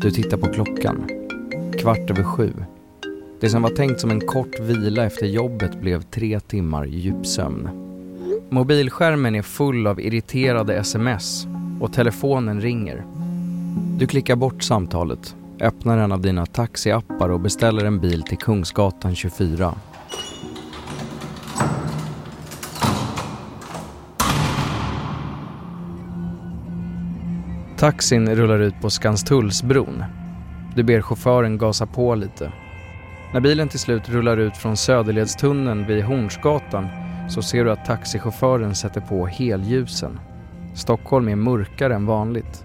Du tittar på klockan. Kvart över sju. Det som var tänkt som en kort vila efter jobbet blev tre timmar djupsömn. Mobilskärmen är full av irriterade sms och telefonen ringer. Du klickar bort samtalet, öppnar en av dina taxiappar och beställer en bil till Kungsgatan 24. Taxin rullar ut på Skanstullsbron. Du ber chauffören gasa på lite. När bilen till slut rullar ut från Söderledstunneln vid Hornsgatan så ser du att taxichauffören sätter på helljusen. Stockholm är mörkare än vanligt.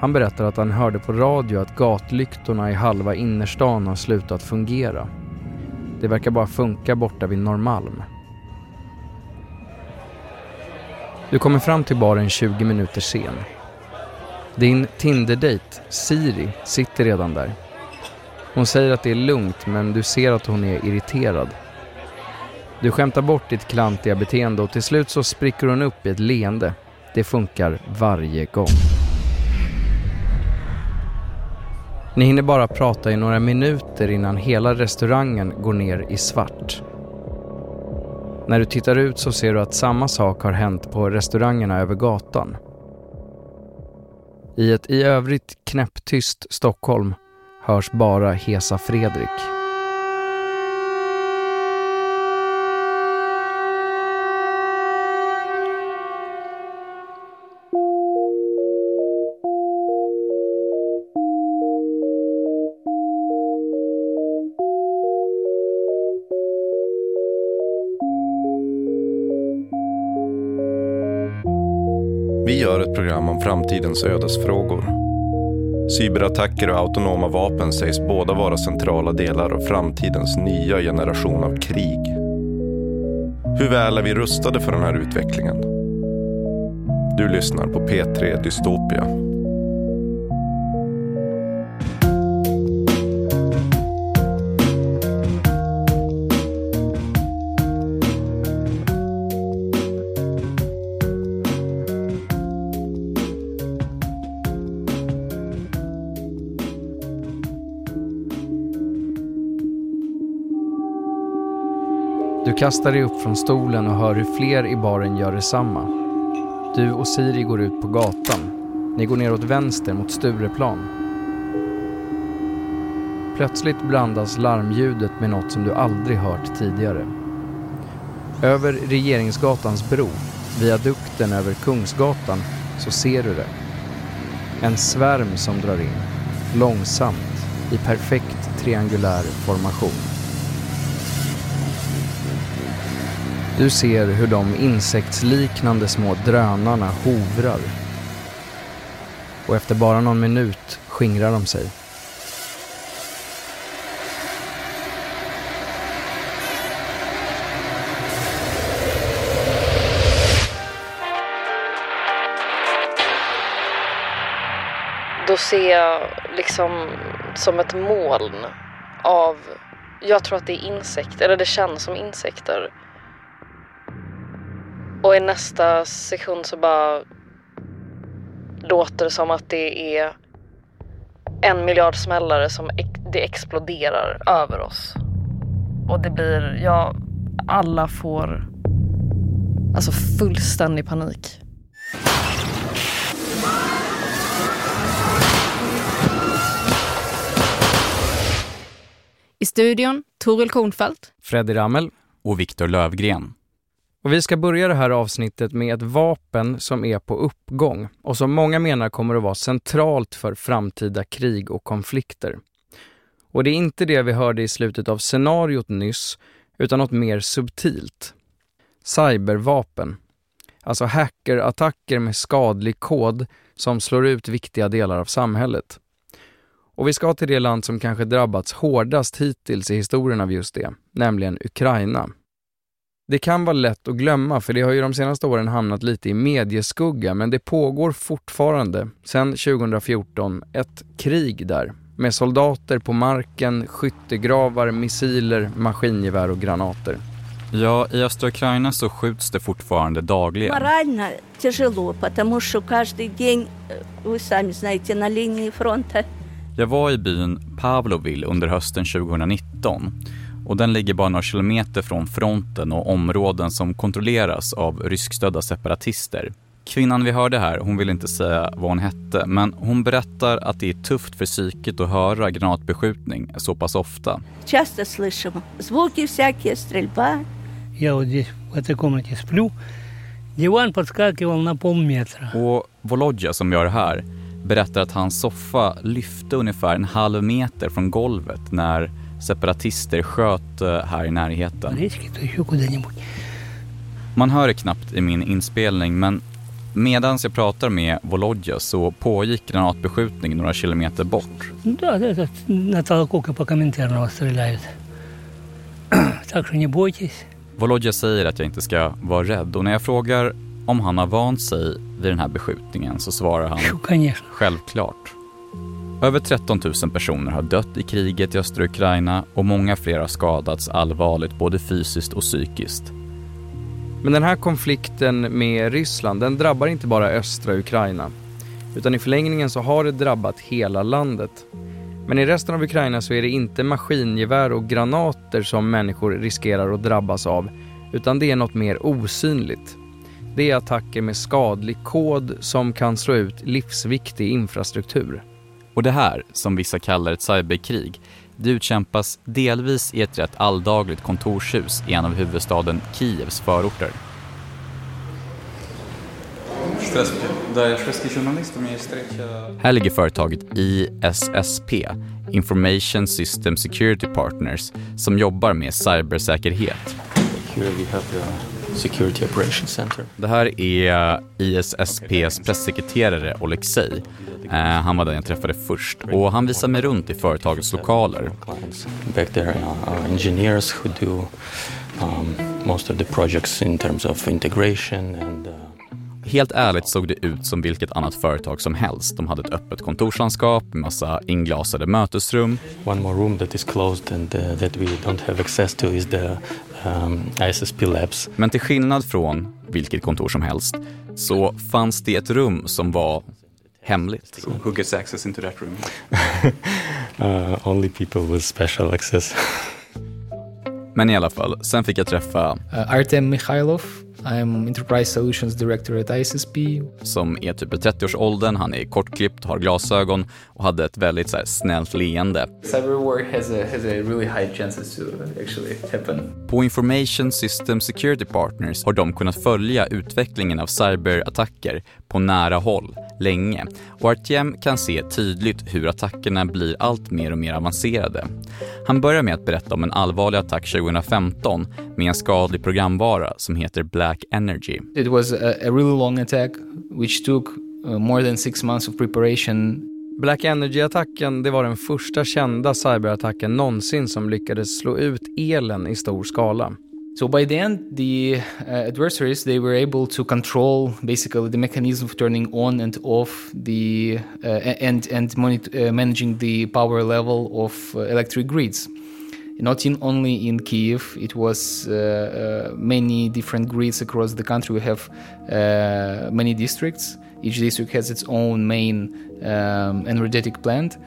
Han berättar att han hörde på radio att gatlyktorna i halva innerstan har slutat fungera. Det verkar bara funka borta vid Norrmalm. Du kommer fram till baren 20 minuter sen. Din Tinder-date, Siri, sitter redan där. Hon säger att det är lugnt men du ser att hon är irriterad. Du skämtar bort ditt klantiga beteende och till slut så spricker hon upp i ett leende. Det funkar varje gång. Ni hinner bara prata i några minuter innan hela restaurangen går ner i svart. När du tittar ut så ser du att samma sak har hänt på restaurangerna över gatan. I ett i övrigt knäpptyst Stockholm hörs bara Hesa Fredrik. Ett program om framtidens ödesfrågor. Cyberattacker och autonoma vapen sägs båda vara centrala delar av framtidens nya generation av krig. Hur väl är vi rustade för den här utvecklingen? Du lyssnar på P3 Dystopia. Kastar dig upp från stolen och hör hur fler i baren gör detsamma. Du och Siri går ut på gatan. Ni går ner åt vänster mot Stureplan. Plötsligt blandas larmljudet med något som du aldrig hört tidigare. Över Regeringsgatans bro, viadukten över Kungsgatan, så ser du det. En svärm som drar in, långsamt, i perfekt triangulär formation. Du ser hur de insektsliknande små drönarna hovrar. Och efter bara någon minut skingrar de sig. Då ser jag liksom som ett moln av, jag tror att det är insekter, eller det känns som insekter. Och i nästa sekund så bara låter det som att det är en miljard smällare som det exploderar över oss. Och det blir, ja, alla får alltså fullständig panik. I studion, Toril Kornfeldt. Freddy Rammel. och Viktor Lövgren. Och vi ska börja det här avsnittet med ett vapen som är på uppgång och som många menar kommer att vara centralt för framtida krig och konflikter. Och det är inte det vi hörde i slutet av scenariot nyss, utan något mer subtilt. Cybervapen. Alltså hackerattacker med skadlig kod som slår ut viktiga delar av samhället. Och vi ska till det land som kanske drabbats hårdast hittills i historien av just det, nämligen Ukraina Det kan vara lätt att glömma för det har ju de senaste åren hamnat lite i medieskugga men det pågår fortfarande, sedan 2014, ett krig där med soldater på marken, skyttegravar, missiler, maskingevär och granater. Ja, i östra Ukraina så skjuts det fortfarande dagligen. Морально тяжело, потому что каждый день, э, вы сами знаете, на линии фронта. Jag var i byn Pavlovil under hösten 2019 och den ligger bara några kilometer från fronten och områden som kontrolleras av ryskstödda separatister. Kvinnan vi hörde här, hon vill inte säga vad hon hette, men hon berättar att det är tufft för psyket att höra granatbeskjutning så pass ofta. Часто слышим звуки всякие, стрельба. Я вот здесь в этой комнате сплю. Диван подскакивал на полметра. Och Volodja som gör det här berättar att hans soffa lyfte ungefär en halv meter från golvet när separatister sköt eh, här i närheten. Man hör det knappt i min inspelning men medan jag pratar med Volodja så pågick granatbeskjutning några kilometer bort. Volodja säger att jag inte ska vara rädd och när jag frågar om han har vant sig vid den här beskjutningen så svarar han självklart. Över 13 000 personer har dött i kriget i östra Ukraina och många fler har skadats allvarligt både fysiskt och psykiskt. Men den här konflikten med Ryssland, den drabbar inte bara östra Ukraina. Utan i förlängningen så har det drabbat hela landet. Men i resten av Ukraina så är det inte maskingevär och granater som människor riskerar att drabbas av, utan det är något mer osynligt. Det är attacker med skadlig kod som kan slå ut livsviktig infrastruktur. Och det här, som vissa kallar ett cyberkrig, det utkämpas delvis i ett rätt alldagligt kontorshus i en av huvudstaden Kievs förorter. Här ligger företaget ISSP, Information System Security Partners, som jobbar med cybersäkerhet. Security Operations Center. Det här är ISSPs pressekreterare Oleksij. Eh, han var den jag träffade först och han visar mig runt i företagets lokaler. Back there are our engineers who do um, most of the projects in terms of integration and uh, Helt ärligt såg det ut som vilket annat företag som helst. De hade ett öppet kontorslandskap massa inglasade mötesrum. one more room that is closed and uh, that we don't have access to is the um, ISSP labs. Men till skillnad från vilket kontor som helst så fanns det ett rum som var hemligt. Who gets access into that room? uh, only people with special access. Men i alla fall, sen fick jag träffa Uh, Artem Mikhailov. I'm Enterprise Solutions Director at ISSP. som är typ i 30-årsåldern, han är kortklippt, har glasögon och hade ett väldigt så här, snällt leende. Cyberwar has a, has a really high chances to actually happen. På Information System Security Partners har de kunnat följa utvecklingen av cyberattacker på nära håll länge och Artjem kan se tydligt hur attackerna blir allt mer och mer avancerade. Han börjar med att berätta om en allvarlig attack 2015 med en skadlig programvara som heter Black Energy. It was a, a really long attack which took uh, more than six months of preparation. Black Energy-attacken, det var den första kända cyberattacken någonsin som lyckades slå ut elen i stor skala. So by the end, the uh, adversaries they were able to control basically the mechanism of turning on and off the uh, and and monit- uh, managing the power level of uh, electric grids. Not in only in Kiev, it was uh, uh, many different grids across the country. We have uh, many districts. Each district has its own main um, energetic plant.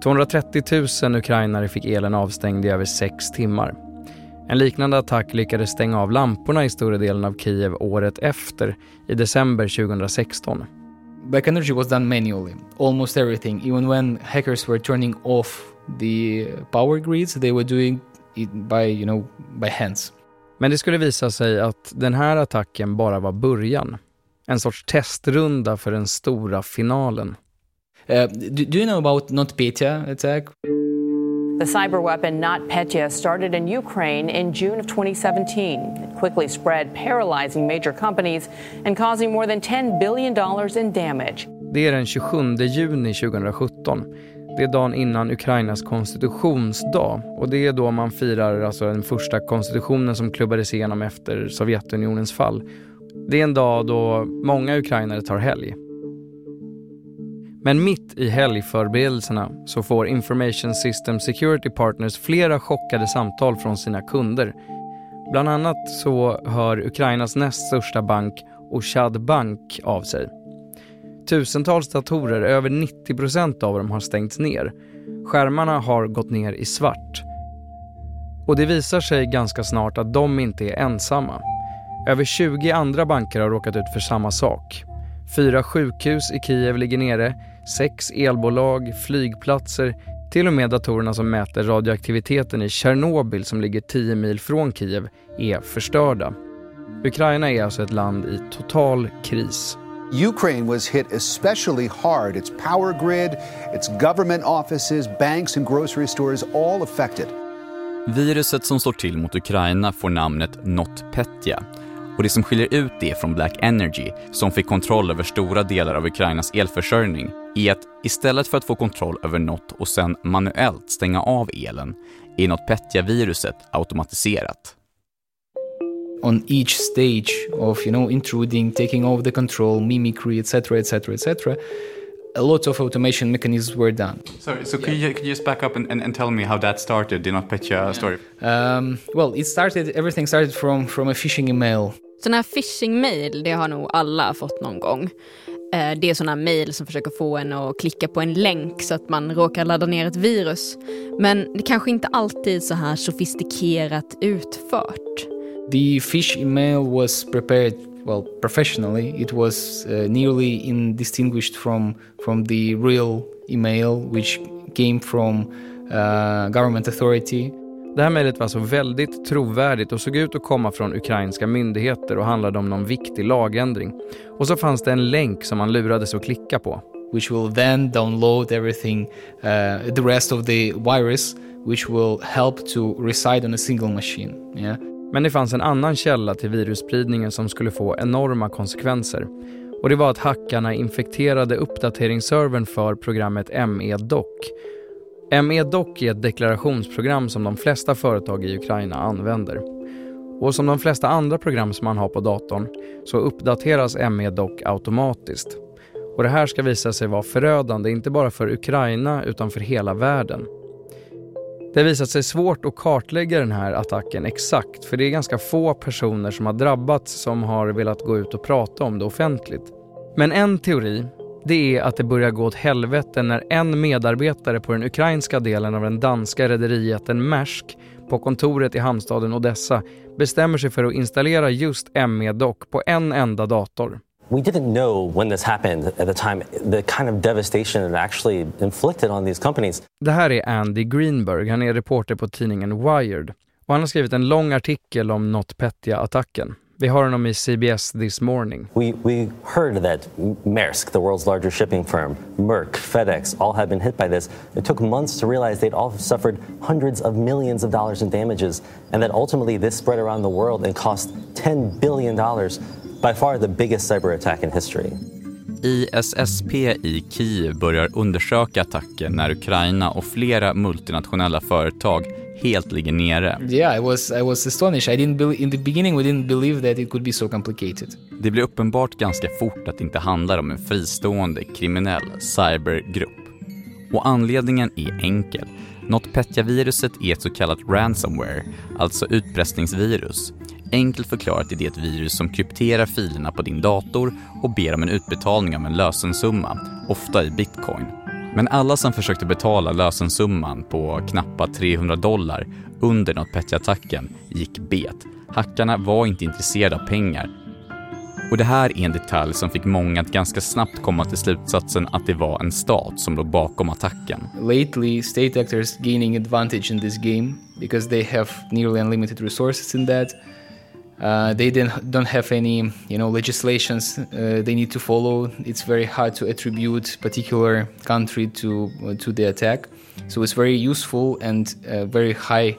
230 000 ukrainare fick elen avstängd i över sex timmar. En liknande attack lyckades stänga av lamporna i större delen av Kiev året efter, i december 2016. Black Energy was done manually, almost everything. Even when hackers were turning off the power grids, they were doing it by, you know, by hands. Men det skulle visa sig att den här attacken bara var början. En sorts testrunda för den stora finalen. Uh, do, do you know about NotPetya attack? The cyber weapon NotPetya started in Ukraine in June of 2017. It quickly spread, paralyzing major companies and causing more than $10 billion in damage. Det är den 27 juni 2017. Det är dagen innan Ukrainas konstitutionsdag och det är då man firar alltså den första konstitutionen som klubbades igenom efter Sovjetunionens fall. Det är en dag då många ukrainare tar helg. Men mitt i helgförberedelserna så får Information System Security Partners flera chockade samtal från sina kunder. Bland annat så hör Ukrainas näst största bank Oshad Bank av sig. Tusentals datorer, över 90 procent av dem har stängts ner. Skärmarna har gått ner i svart. Och det visar sig ganska snart att de inte är ensamma. Över 20 andra banker har råkat ut för samma sak. Fyra sjukhus i Kiev ligger nere, sex elbolag, flygplatser, till och med datorerna som mäter radioaktiviteten i Tjernobyl som ligger 10 mil från Kiev är förstörda. Ukraina är alltså ett land i total kris. Ukraine was hit especially hard. Its power grid, its government offices, banks and grocery stores all affected. Viruset som slår till mot Ukraina får namnet NotPetya och det som skiljer ut det från Black Energy, som fick kontroll över stora delar av Ukrainas elförsörjning, är att istället för att få kontroll över något och sen manuellt stänga av elen, är NotPetya-viruset automatiserat. On each stage of, you know, intruding, taking over the control, mimicry, etc., etc., etc., a lot of automation mechanisms were done. Sorry, so could, you, could you just back up and, and, and tell me how that started, the NotPetya story? Um, well, it started, everything started from, from a phishing email. Sådana här phishing-mail, det har nog alla fått någon gång. Eh, det är sådana mail som försöker få en att klicka på en länk så att man råkar ladda ner ett virus. Men det kanske inte alltid är så här sofistikerat utfört. The fish email was prepared well professionally. It was uh, nearly indistinguished from from the real email which came from uh, government authority. Det här mejlet var alltså väldigt trovärdigt och såg ut att komma från ukrainska myndigheter och handlade om någon viktig lagändring. Och så fanns det en länk som man lurades att klicka på. Which will then download everything, uh, the rest of the virus, which will help to reside on a single machine. Yeah? Men det fanns en annan källa till virusspridningen som skulle få enorma konsekvenser. Och det var att hackarna infekterade uppdateringsservern för programmet ME-Doc ME-Doc är ett deklarationsprogram som de flesta företag i Ukraina använder. Och som de flesta andra program som man har på datorn så uppdateras ME-Doc automatiskt. Och det här ska visa sig vara förödande, inte bara för Ukraina utan för hela världen. Det har visat sig svårt att kartlägga den här attacken exakt för det är ganska få personer som har drabbats som har velat gå ut och prata om det offentligt. Men en teori det är att det börjar gå åt helvete när en medarbetare på den ukrainska delen av den danska rederijätten Maersk på kontoret i hamnstaden Odessa bestämmer sig för att installera just ME-doc på en enda dator. We didn't know when this happened at the time the kind of devastation it actually inflicted on these companies. Det här är Andy Greenberg, han är reporter på tidningen Wired och han har skrivit en lång artikel om NotPetya-attacken. Vi har honom i CBS This Morning. We, we heard that Maersk, the world's largest shipping firm, Merck, FedEx, all had been hit by this. It took months to realize they'd all suffered hundreds of millions of dollars in damages, and that ultimately this spread around the world and cost $10 billion, by far the biggest cyber attack in history. ISSP i Kiev börjar undersöka attacken när Ukraina och flera multinationella företag helt ligger nere. Yeah, I was, I was astonished. I didn't believe, in the beginning we didn't believe that it could be so complicated. Det blir uppenbart ganska fort att det inte handlar om en fristående kriminell cybergrupp. Och anledningen är enkel. NotPetya-viruset är ett så kallat ransomware, alltså utpressningsvirus. Enkelt förklarat är det ett virus som krypterar filerna på din dator och ber om en utbetalning av en lösensumma, ofta i bitcoin. Men alla som försökte betala lösensumman på knappa 300 dollar under NotPetya-attacken gick bet. Hackarna var inte intresserade av pengar. Och det här är en detalj som fick många att ganska snabbt komma till slutsatsen att det var en stat som låg bakom attacken. Lately, state actors gaining advantage in this game because they have nearly unlimited resources in that. Uh, they don't have any, you know, legislations uh, they need to follow. It's very hard to attribute particular country to uh, to the attack. So it's very useful and uh, very high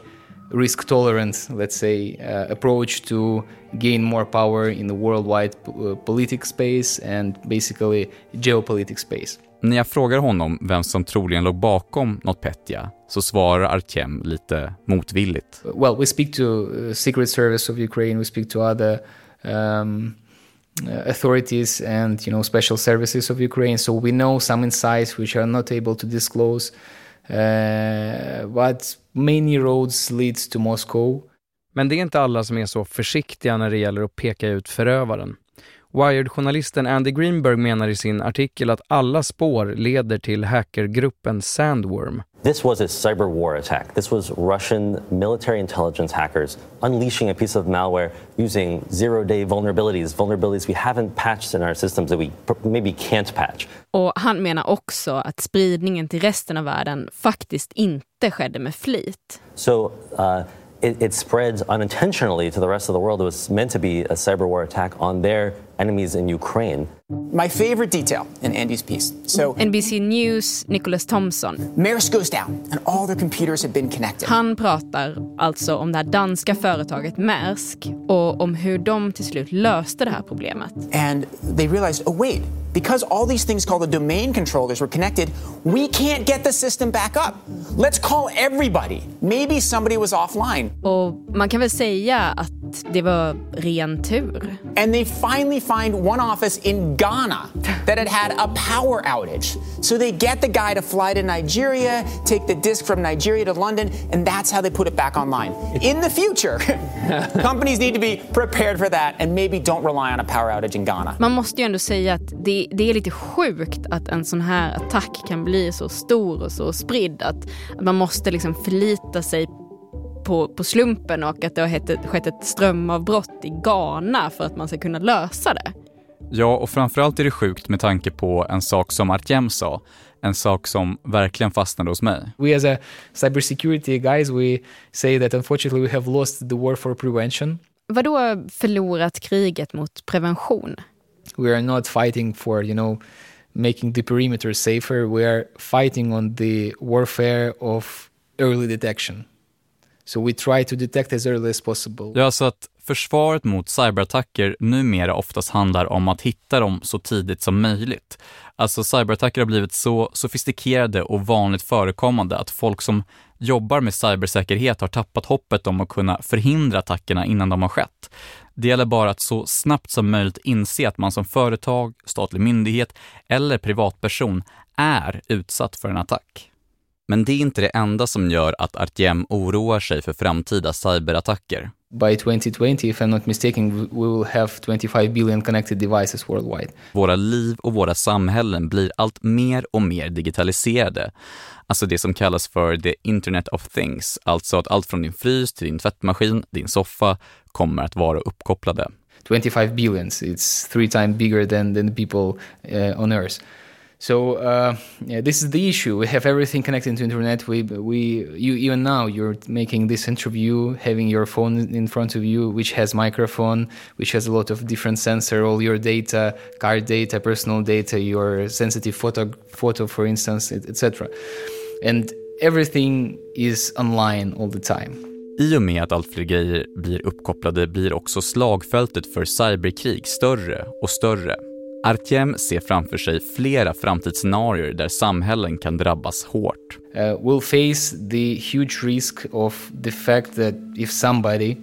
risk tolerance, let's say, uh, approach to gain more power in the worldwide uh, political space and basically geopolitical space. När jag frågar honom vem som troligen låg bakom NotPetya så svarar Artem lite motvilligt. Well, we speak to uh, Secret Service of Ukraine, we speak to other um, uh, authorities and you know special services of Ukraine, so we know some insights which are not able to disclose. Uh, but many roads leads to Moscow. Men det är inte alla som är så försiktiga när det gäller att peka ut förövaren. Wired-journalisten Andy Greenberg menar i sin artikel att alla spår leder till hackergruppen Sandworm. This was a cyber war attack. This was Russian military intelligence hackers unleashing a piece of malware using zero day vulnerabilities, vulnerabilities we haven't patched in our systems that we maybe can't patch. Och han menar också att spridningen till resten av världen faktiskt inte skedde med flit. So, uh, it, it spreads unintentionally to the rest of the world. It was meant to be a cyber war attack on their enemies in Ukraine. My favorite detail in Andy's piece. So NBC News, Nicholas Thompson. Maersk goes down and all their computers have been connected. Han pratar alltså om det här danska företaget Maersk och om hur de till slut löste det här problemet. And they realized, oh wait, because all these things called the domain controllers were connected, we can't get the system back up. Let's call everybody. Maybe somebody was offline. Och man kan väl säga att det var ren tur. And they finally find one office in Ghana that had had a power outage. So they get the guy to fly to Nigeria, take the disk from Nigeria to London, and that's how they put it back online. In the future, companies need to be prepared for that and maybe don't rely on a power outage in Ghana. Man måste ju ändå säga att det, det är lite sjukt att en sån här attack kan bli så stor och så spridd att, att man måste liksom förlita sig på, på slumpen och att det har skett ett strömavbrott i Ghana för att man ska kunna lösa det. Ja, och framförallt är det sjukt med tanke på en sak som Artjem sa, en sak som verkligen fastnade hos mig. We as a cybersecurity guys, we say that unfortunately we have lost the war for prevention. Vadå förlorat kriget mot prevention? We are not fighting for, you know, making the perimeter safer. We are fighting on the warfare of early detection. So we try to detect as early as possible. Ja, så att försvaret mot cyberattacker numera oftast handlar om att hitta dem så tidigt som möjligt. Alltså cyberattacker har blivit så sofistikerade och vanligt förekommande att folk som jobbar med cybersäkerhet har tappat hoppet om att kunna förhindra attackerna innan de har skett. Det gäller bara att så snabbt som möjligt inse att man som företag, statlig myndighet eller privatperson är utsatt för en attack. Men det är inte det enda som gör att Artiem oroar sig för framtida cyberattacker. By 2020, if I'm not mistaken, we will have 25 billion connected devices worldwide. Våra liv och våra samhällen blir allt mer och mer digitaliserade. Alltså det som kallas för the internet of things, alltså att allt från din frys till din tvättmaskin, din soffa kommer att vara uppkopplade. 25 billions, it's three times bigger than, than people uh, on earth. So uh, yeah, this is the issue. We have everything connected to internet. We we you even now you're making this interview, having your phone in front of you, which has microphone, which has a lot of different sensor, all your data, card data, personal data, your sensitive photo photo, for instance, etc. And everything is online all the time. I och med att allt fler grejer blir uppkopplade blir också slagfältet för cyberkrig större och större. Artjem ser framför sig flera framtidsscenarier där samhällen kan drabbas hårt. Uh, we'll face the huge risk of the fact that if somebody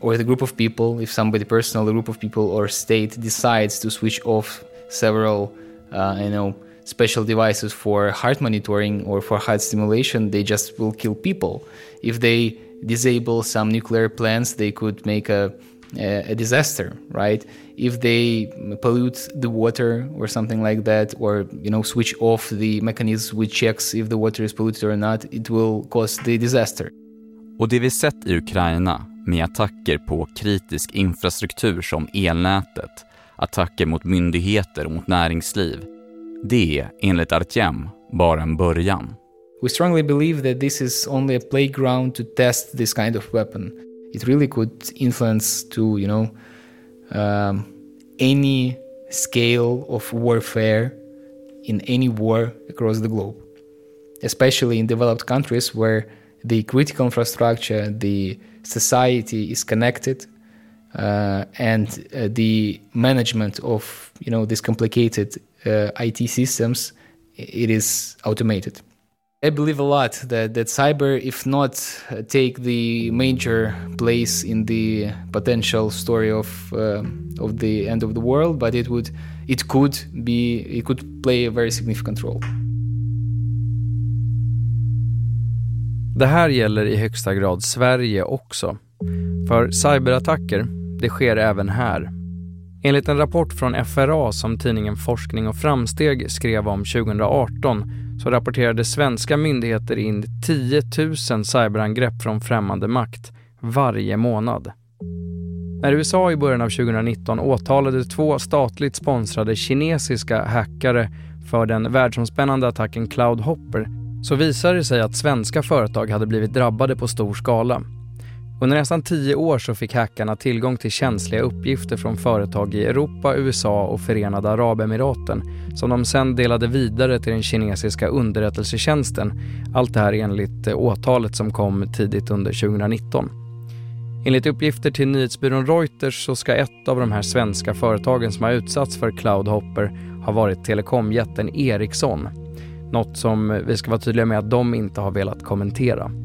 or the group of people, if somebody personal, a group of people or state decides to switch off several, uh, you know, special devices for heart monitoring or for heart stimulation, they just will kill people. If they disable some nuclear plants, they could make a a disaster, right? If they pollute the water or something like that, or you know switch off the mechanism which checks if the water is polluted or not, it will cause the disaster. Och det vi sett i Ukraina med attacker på kritisk infrastruktur som elnätet, attacker mot myndigheter och mot näringsliv, det är enligt Artjem bara en början. We strongly believe that this is only a playground to test this kind of weapon. It really could influence to you know um, any scale of warfare in any war across the globe, especially in developed countries where the critical infrastructure, the society is connected, uh, and uh, the management of you know these complicated uh, IT systems it is automated. I believe a lot that, that cyber, if not uh, take the major place in the potential story of uh, of the end of the world, but it would, it could be, it could play a very significant role. Det här gäller i högsta grad Sverige också. För cyberattacker, det sker även här. Enligt en rapport från FRA som tidningen Forskning och framsteg skrev om 2018 så rapporterade svenska myndigheter in 10 000 cyberangrepp från främmande makt varje månad. När USA i början av 2019 åtalade två statligt sponsrade kinesiska hackare för den världsomspännande attacken Cloud Hopper så visade det sig att svenska företag hade blivit drabbade på stor skala. Under nästan tio år så fick hackarna tillgång till känsliga uppgifter från företag i Europa, USA och Förenade Arabemiraten som de sen delade vidare till den kinesiska underrättelsetjänsten. Allt det här enligt eh, åtalet som kom tidigt under 2019. Enligt uppgifter till nyhetsbyrån Reuters så ska ett av de här svenska företagen som har utsatts för Cloudhopper ha varit telekomjätten Ericsson. Något som vi ska vara tydliga med att de inte har velat kommentera.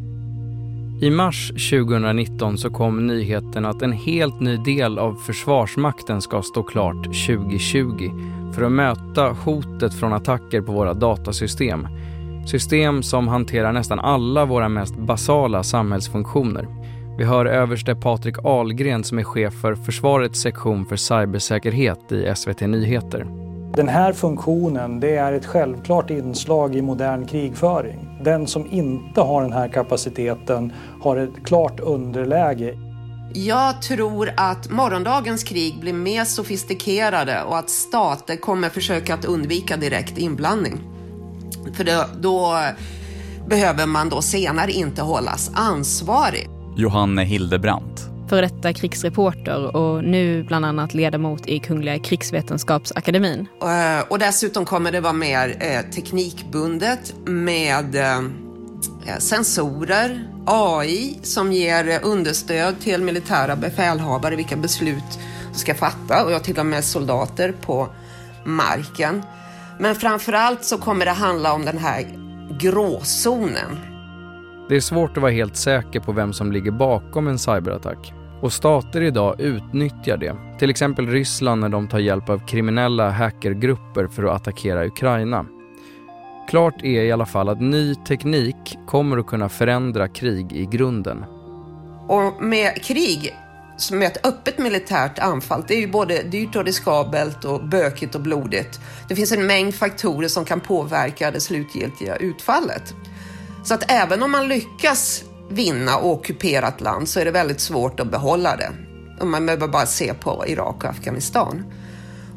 I mars 2019 så kom nyheten att en helt ny del av Försvarsmakten ska stå klart 2020 för att möta hotet från attacker på våra datasystem. System som hanterar nästan alla våra mest basala samhällsfunktioner. Vi hör överste Patrik Ahlgren som är chef för Försvarets sektion för cybersäkerhet i SVT Nyheter. Den här funktionen det är ett självklart inslag i modern krigföring. Den som inte har den här kapaciteten har ett klart underläge. Jag tror att morgondagens krig blir mer sofistikerade och att stater kommer försöka att undvika direkt inblandning. För då, då behöver man då senare inte hållas ansvarig. Johanne Hildebrandt före detta krigsreporter och nu bland annat ledamot i Kungliga krigsvetenskapsakademin. Eh, och dessutom kommer det vara mer eh, teknikbundet med eh, eh sensorer, AI som ger understöd till militära befälhavare vilka beslut de ska fatta och jag till och med soldater på marken. Men framförallt så kommer det handla om den här gråzonen. Det är svårt att vara helt säker på vem som ligger bakom en cyberattack. Och stater idag utnyttjar det. Till exempel Ryssland när de tar hjälp av kriminella hackergrupper för att attackera Ukraina. Klart är i alla fall att ny teknik kommer att kunna förändra krig i grunden. Och med krig, som är ett öppet militärt anfall, det är ju både dyrt och riskabelt och bökigt och blodigt. Det finns en mängd faktorer som kan påverka det slutgiltiga utfallet. Så att även om man lyckas vinna och ockupera ett land så är det väldigt svårt att behålla det. man behöver bara se på Irak och Afghanistan.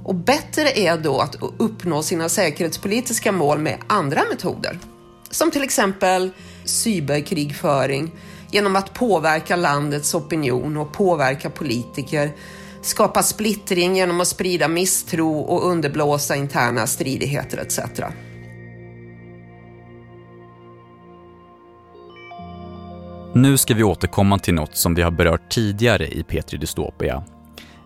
Och bättre är då att uppnå sina säkerhetspolitiska mål med andra metoder. Som till exempel cyberkrigföring genom att påverka landets opinion och påverka politiker, skapa splittring genom att sprida misstro och underblåsa interna stridigheter etc. Nu ska vi återkomma till något som vi har berört tidigare i Petri Dystopia.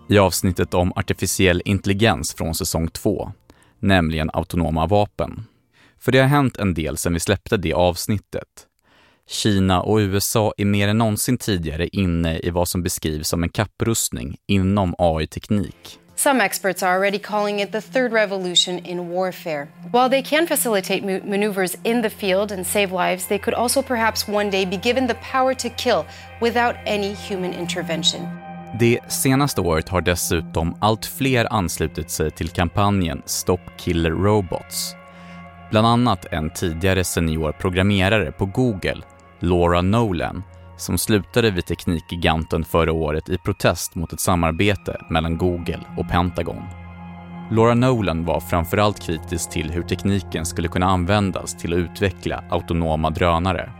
I avsnittet om artificiell intelligens från säsong 2, nämligen autonoma vapen. För det har hänt en del sedan vi släppte det avsnittet. Kina och USA är mer än någonsin tidigare inne i vad som beskrivs som en kapprustning inom AI-teknik. Some experts are already calling it the third revolution in warfare. While they can facilitate maneuvers in the field and save lives, they could also perhaps one day be given the power to kill without any human intervention. Det senaste året har dessutom allt fler anslutit sig till kampanjen Stop Killer Robots. Bland annat en tidigare senior programmerare på Google, Laura Nolan, som slutade vid Teknikgiganten förra året i protest mot ett samarbete mellan Google och Pentagon. Laura Nolan var framförallt kritisk till hur tekniken skulle kunna användas till att utveckla autonoma drönare.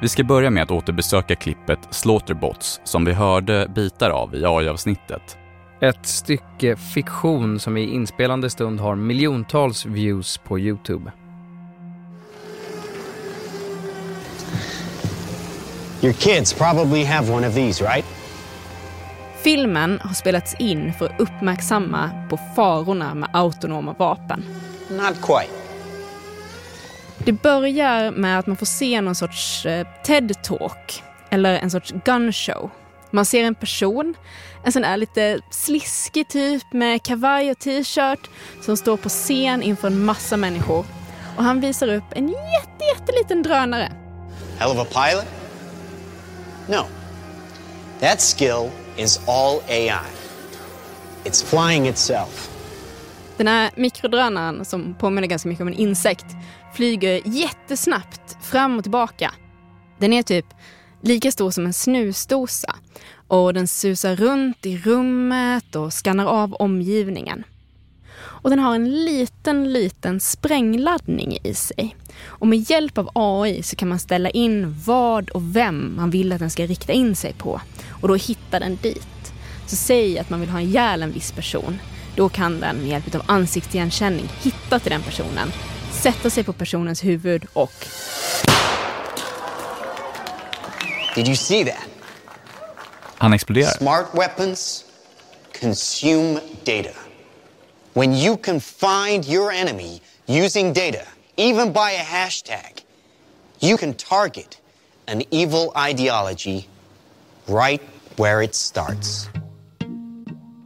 Vi ska börja med att återbesöka klippet Slaughterbots som vi hörde bitar av i AI-avsnittet. Ett stycke fiktion som i inspelande stund har miljontals views på Youtube. Your kids probably have one of these, right? Filmen har spelats in för att uppmärksamma på farorna med autonoma vapen. Not quite. Det börjar med att man får se någon sorts eh, TED-talk eller en sorts gunshow. Man ser en person, en sån där lite sliskig typ med kavaj och t-shirt som står på scen inför en massa människor. Och han visar upp en jätte, jätteliten drönare. Hell of a pilot? No. That skill is all AI. It's flying itself. Den här mikrodrönaren som påminner ganska mycket om en insekt flyger jättesnabbt fram och tillbaka. Den är typ lika stor som en snusdosa och den susar runt i rummet och skannar av omgivningen. Och den har en liten, liten sprängladdning i sig. Och med hjälp av AI så kan man ställa in vad och vem man vill att den ska rikta in sig på. Och då hittar den dit. Så säg att man vill ha ihjäl en viss person. Då kan den med hjälp av ansiktsigenkänning hitta till den personen, sätta sig på personens huvud och... Did you see that? Han exploderar. Smart weapons consume data. When you can find your enemy using data, even by a hashtag, you can target an evil ideology right where it starts.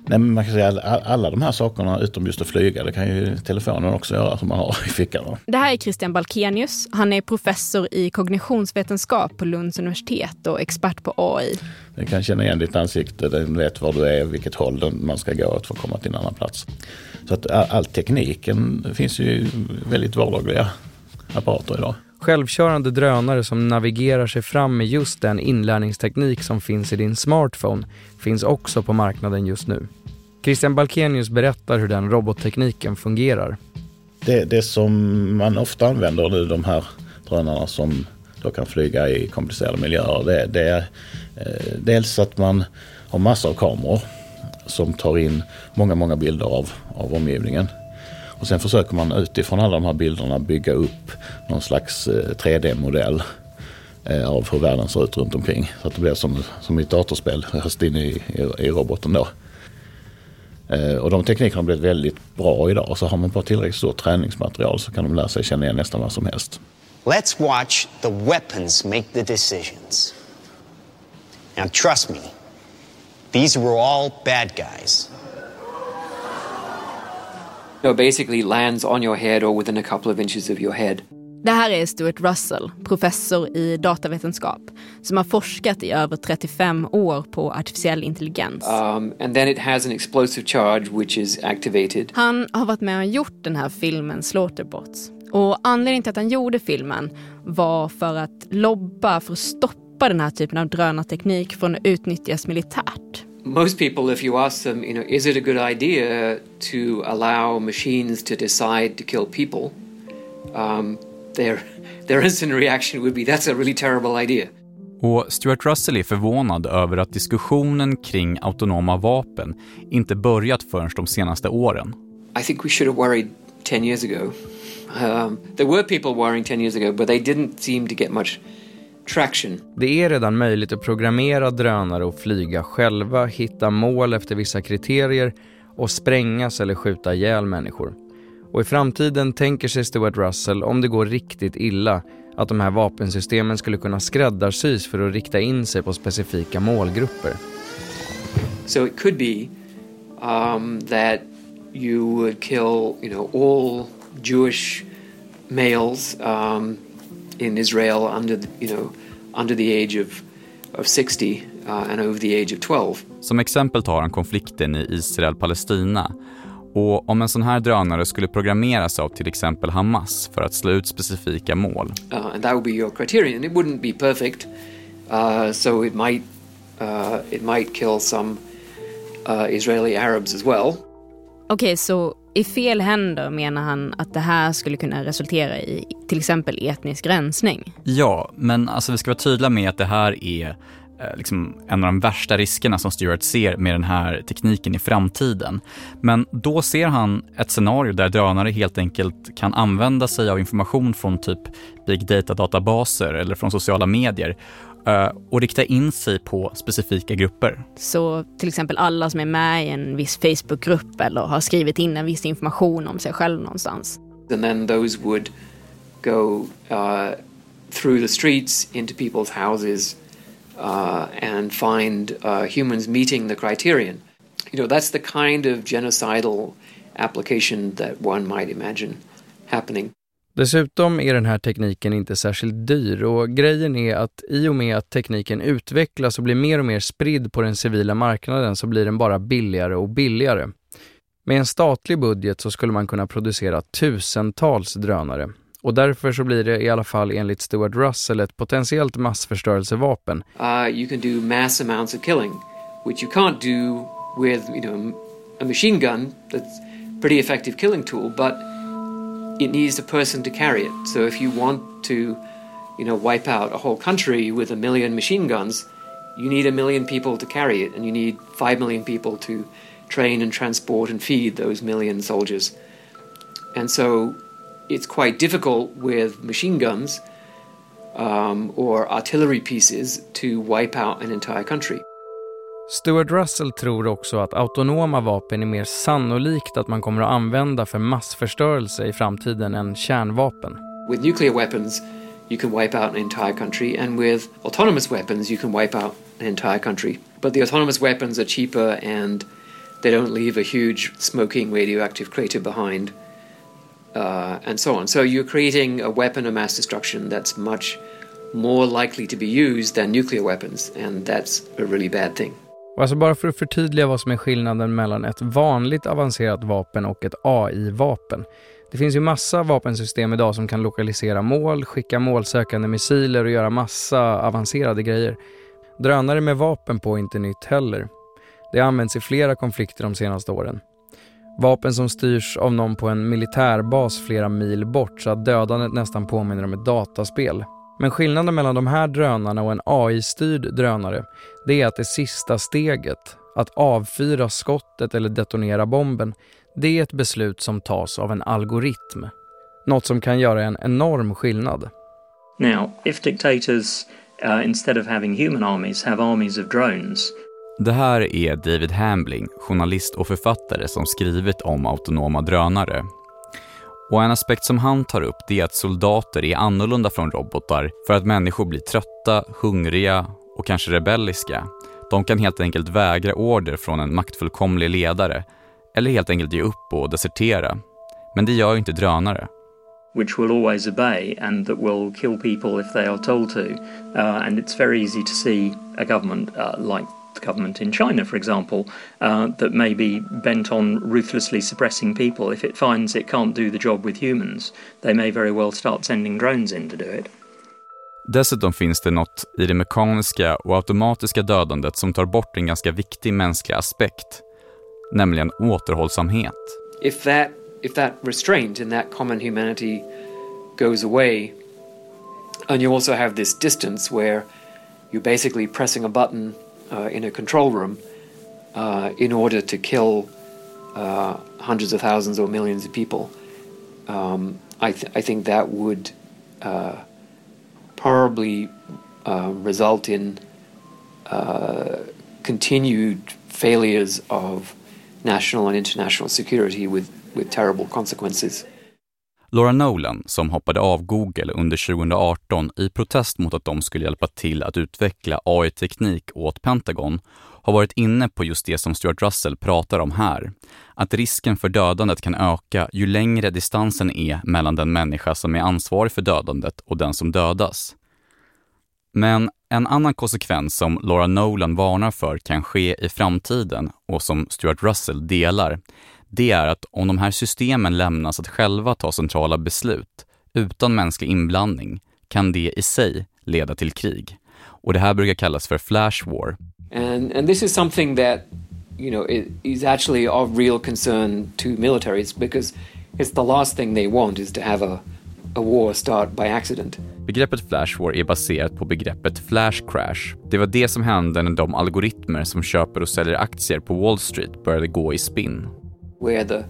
Nej, men man kan säga alla, alla de här sakerna utom just att flyga, det kan ju telefonen också göra som man har i fickan. Det här är Christian Balkenius. Han är professor i kognitionsvetenskap på Lunds universitet och expert på AI. Den kan känna igen ditt ansikte, den vet var du är, vilket håll man ska gå för att komma till en annan plats. Så att all, tekniken finns ju väldigt vardagliga apparater idag. Självkörande drönare som navigerar sig fram med just den inlärningsteknik som finns i din smartphone finns också på marknaden just nu. Christian Balkenius berättar hur den robottekniken fungerar. Det, det som man ofta använder nu, de här drönarna som då kan flyga i komplicerade miljöer, det, det är eh, dels att man har massor av kameror som tar in många, många bilder av, av omgivningen. Och sen försöker man utifrån alla de här bilderna bygga upp någon slags eh, 3D-modell eh, av hur världen ser ut runt omkring. Så att det blir som, som i ett datorspel, höst in i, i, i roboten då. Eh, och de teknikerna har blivit väldigt bra idag. Så har man bara tillräckligt stort träningsmaterial så kan de lära sig känna igen nästan vad som helst. Let's watch the weapons make the decisions. Now, trust me, these were all bad guys. No, basically lands on your head or within a couple of inches of your head. Det här är Stuart Russell, professor i datavetenskap, som har forskat i över 35 år på artificiell intelligens. Um, and then it has an explosive charge which is activated. Han har varit med och gjort den här filmen Slaughterbots. Och anledningen till att han gjorde filmen var för att lobba för att stoppa den här typen av drönarteknik från att utnyttjas militärt. Most people, if you ask them, you know, is it a good idea to allow machines to decide to kill people? Um, their, their instant reaction would be, that's a really terrible idea. Och Stuart Russell är förvånad över att diskussionen kring autonoma vapen inte börjat förrän de senaste åren. I think we should have worried 10 years ago. Um, there were people worrying 10 years ago, but they didn't seem to get much traction. Det är redan möjligt att programmera drönare och flyga själva, hitta mål efter vissa kriterier och sprängas eller skjuta ihjäl människor. Och i framtiden tänker sig Stuart Russell, om det går riktigt illa, att de här vapensystemen skulle kunna skräddarsys för att rikta in sig på specifika målgrupper. So it could be um, that you would kill, you know, all Jewish males um, in Israel under, the, you know, under the age of, of 60 uh, and over the age of 12. Som exempel tar han konflikten i Israel-Palestina. Och om en sån här drönare skulle programmeras av till exempel Hamas för att slå ut specifika mål. Uh, and that would be your criterion. It wouldn't be perfect, uh, so it might, uh, it might kill some uh, Israeli Arabs as well. Okej, okay, så i fel händer menar han att det här skulle kunna resultera i till exempel etnisk rensning? Ja, men alltså vi ska vara tydliga med att det här är eh, liksom en av de värsta riskerna som Stewart ser med den här tekniken i framtiden. Men då ser han ett scenario där drönare helt enkelt kan använda sig av information från typ big data-databaser eller från sociala medier och rikta in sig på specifika grupper. Så till exempel alla som är med i en viss Facebookgrupp eller har skrivit in en viss information om sig själv någonstans. And then those would go uh, through the streets into people's houses uh, and find uh, humans meeting the criterion. You know, that's the kind of genocidal application that one might imagine happening. Dessutom är den här tekniken inte särskilt dyr och grejen är att i och med att tekniken utvecklas och blir mer och mer spridd på den civila marknaden så blir den bara billigare och billigare. Med en statlig budget så skulle man kunna producera tusentals drönare och därför så blir det i alla fall enligt Stuart Russell ett potentiellt massförstörelsevapen. Uh, you can do mass amounts of killing, which you can't do with you know a machine gun that's pretty effective killing tool, but it needs a person to carry it. So if you want to, you know, wipe out a whole country with a million machine guns, you need a million people to carry it, and you need five million people to train and transport and feed those million soldiers. And so it's quite difficult with machine guns um, or artillery pieces to wipe out an entire country. Stuart Russell tror också att autonoma vapen är mer sannolikt att man kommer att använda för massförstörelse i framtiden än kärnvapen. With nuclear weapons, you can wipe out an entire country, and with autonomous weapons, you can wipe out an entire country. But the autonomous weapons are cheaper and they don't leave a huge smoking radioactive crater behind, uh, and so on. So you're creating a weapon of mass destruction that's much more likely to be used than nuclear weapons, and that's a really bad thing. Och alltså bara för att förtydliga vad som är skillnaden mellan ett vanligt avancerat vapen och ett AI-vapen. Det finns ju massa vapensystem idag som kan lokalisera mål, skicka målsökande missiler och göra massa avancerade grejer. Drönare med vapen på är inte nytt heller. Det har använts i flera konflikter de senaste åren. Vapen som styrs av någon på en militärbas flera mil bort så att dödandet nästan påminner om ett dataspel. Men skillnaden mellan de här drönarna och en AI-styrd drönare, det är att det sista steget, att avfyra skottet eller detonera bomben, det är ett beslut som tas av en algoritm. Något som kan göra en enorm skillnad. Now, if dictators, uh, instead of having human armies, have armies of drones, Det här är David Hambling, journalist och författare som skrivit om autonoma drönare. Och en aspekt som han tar upp det är att soldater är annorlunda från robotar för att människor blir trötta, hungriga och kanske rebelliska. De kan helt enkelt vägra order från en maktfullkomlig ledare eller helt enkelt ge upp och desertera. Men det gör ju inte drönare. which will always obey and that will kill people if they are told to. Uh, and it's very easy to see a government uh, like the government in China, for example, uh, that may be bent on ruthlessly suppressing people. If it finds it can't do the job with humans, they may very well start sending drones in to do it. Dessutom finns det något i det mekaniska och automatiska dödandet som tar bort en ganska viktig mänsklig aspekt, nämligen återhållsamhet. If that if that restraint and that common humanity goes away, and you also have this distance where you're basically pressing a button uh, in a control room uh, in order to kill uh, hundreds of thousands or millions of people, um, I, th- I think that would uh, probably uh, result in uh, continued failures of national and international security with, with terrible consequences. Laura Nolan, som hoppade av Google under 2018 i protest mot att de skulle hjälpa till att utveckla AI-teknik åt Pentagon, har varit inne på just det som Stuart Russell pratar om här. Att risken för dödandet kan öka ju längre distansen är mellan den människa som är ansvarig för dödandet och den som dödas. Men en annan konsekvens som Laura Nolan varnar för kan ske i framtiden och som Stuart Russell delar, det är att om de här systemen lämnas att själva ta centrala beslut utan mänsklig inblandning kan det i sig leda till krig. Och det här brukar kallas för flash war. And and this is something that you know is actually of real concern to militaries because it's the last thing they want is to have a a war start by accident. Begreppet flash war är baserat på begreppet flash crash. Det var det som hände när de algoritmer som köper och säljer aktier på Wall Street började gå i spinn. Where the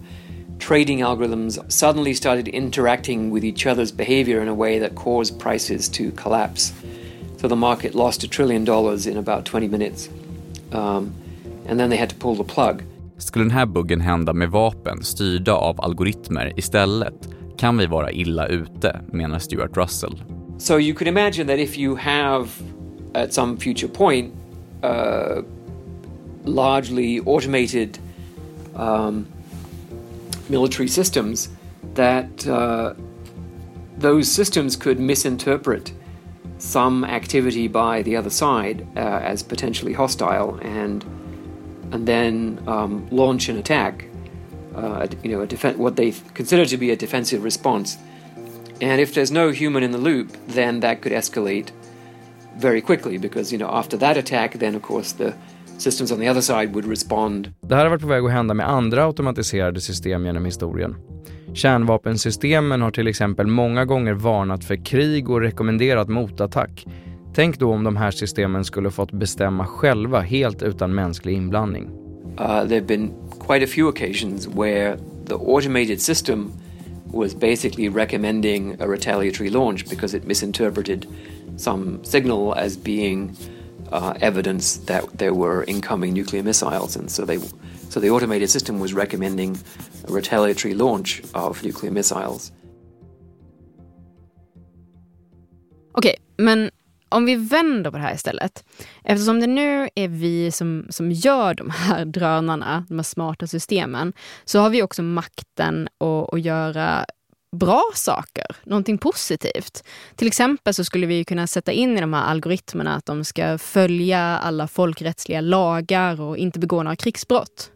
trading algorithms suddenly started interacting with each other's behavior in a way that caused prices to collapse. So the market lost a trillion dollars in about 20 minutes. Um, and then they had to pull the plug. Skulle den här buggen hända med vapen styrda av algoritmer istället kan vi vara illa ute, menar Stuart Russell. So you could imagine that if you have, at some future point, uh, largely automated um, military systems, that uh, those systems could misinterpret some activity by the other side uh, as potentially hostile and and then um, launch an attack, uh, you know, a defen- what they consider to be a defensive response. And if there's no human in the loop, then that could escalate very quickly because, you know, after that attack, then of course the systems on the other side would respond. Det här har varit på väg att hända med andra automatiserade system genom historien. Kärnvapensystemen har till exempel många gånger varnat för krig och rekommenderat motattack. Tänk då om de här systemen skulle fått bestämma själva helt utan mänsklig inblandning. Uh, there have been quite a few occasions where the automated system was basically recommending a retaliatory launch because it misinterpreted some signal as being uh, evidence that there were incoming nuclear missiles, and so they, so the automated system was recommending a retaliatory launch of nuclear missiles. Okej, men om vi vänder på det här istället. Eftersom det nu är vi som, som gör de här drönarna, de här smarta systemen, så har vi också makten att, att göra bra saker, någonting positivt. Till exempel så skulle vi kunna sätta in i de här algoritmerna att de ska följa alla folkrättsliga lagar och inte begå några krigsbrott.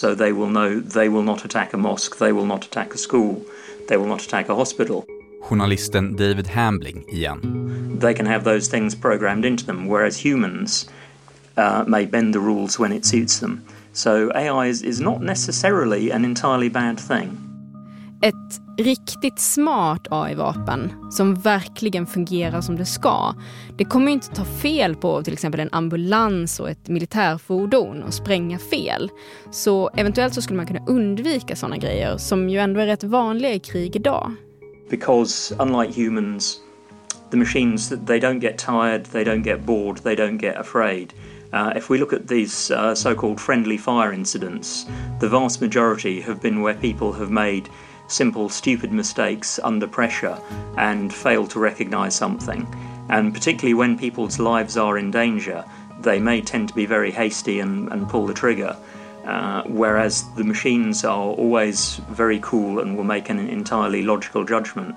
So they will know they will not attack a mosque, they will not attack a school, they will not attack a hospital. Journalisten David Hambling igen. They can have those things programmed into them, whereas humans uh, may bend the rules when it suits them. So AI is, is not necessarily an entirely bad thing. Ett riktigt smart AI-vapen som verkligen fungerar som det ska, det kommer inte ta fel på till exempel en ambulans och ett militärfordon och spränga fel. Så eventuellt så skulle man kunna undvika sådana grejer som ju ändå är rätt vanliga i krig idag. Because unlike humans, the machines they don't get tired, they don't get bored, they don't get afraid. Uh, if we look at these uh, so-called friendly fire incidents, the vast majority have been where people have made simple, stupid mistakes under pressure and fail to recognize something. And particularly when people's lives are in danger, they may tend to be very hasty and, and pull the trigger. Uh, whereas the machines are always very cool and will make an entirely logical judgment.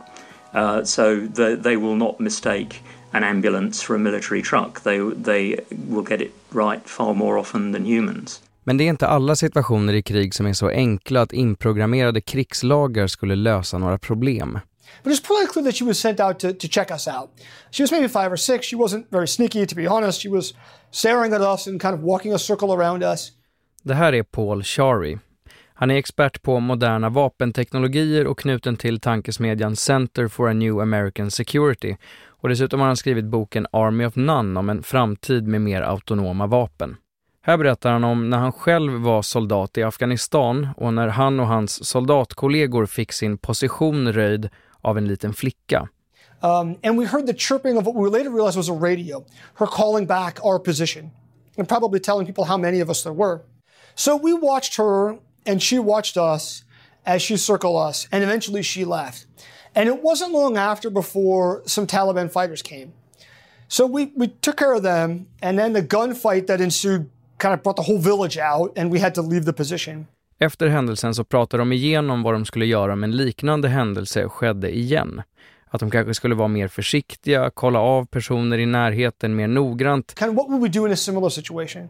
Uh, so the, they will not mistake an ambulance for a military truck. They, they will get it right far more often than humans. Men det är inte alla situationer i krig som är så enkla att inprogrammerade krigslagar skulle lösa några problem. But it's pretty clear that she was sent out to, to check us out. She was maybe five or six. She wasn't very sneaky, to be honest. She was staring at us and kind of walking a circle around us. Det här är Paul Shari. Han är expert på moderna vapenteknologier och knuten till tankesmedjan Center for a New American Security. Och dessutom har han skrivit boken Army of None om en framtid med mer autonoma vapen. Här berättar han om när han själv var soldat i Afghanistan och när han och hans soldatkollegor fick sin position röjd av en liten flicka. Um, and we heard the chirping of what we later realized was a radio, her calling back our position and probably telling people how many of us there were. So we watched her and she watched us as she circled us, and eventually she left. And it wasn't long after before some Taliban fighters came. So we, we took care of them, and then the gunfight that ensued kind of brought the whole village out, and we had to leave the position. Efter händelsen så pratade de igenom vad de skulle göra om en liknande händelse skedde igen. Att de kanske skulle vara mer försiktiga, kolla av personer i närheten mer noggrant. Kind of what would we do in a similar situation?